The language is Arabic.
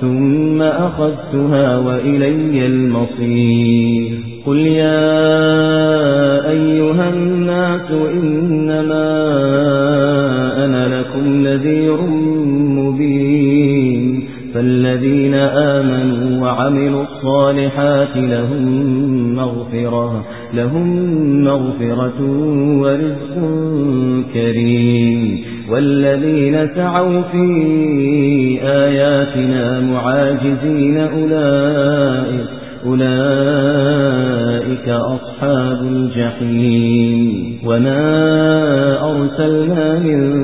ثم أخذتها وإلي المصير. قل يا أيها الناس إنما أنا لكم نذير فالذين آمنوا وعملوا الصالحات لهم مغفرة لهم مغفرة ورزق كريم. والذين سعوا في آياتنا معاجزين أولئك أولئك أصحاب الجحيم. وما أرسلنا من